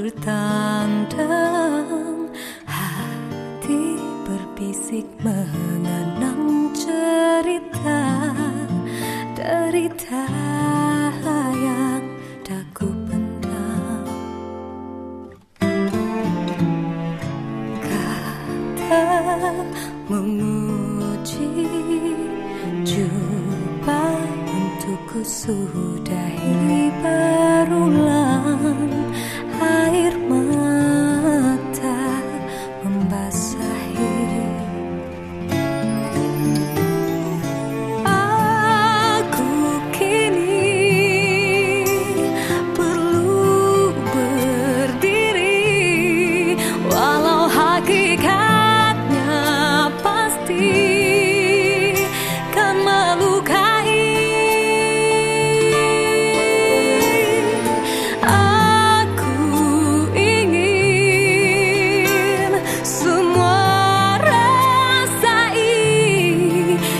bertandang Hati berbisik mengenang cerita Derita. Memuji jumpa untukku sudahi berulang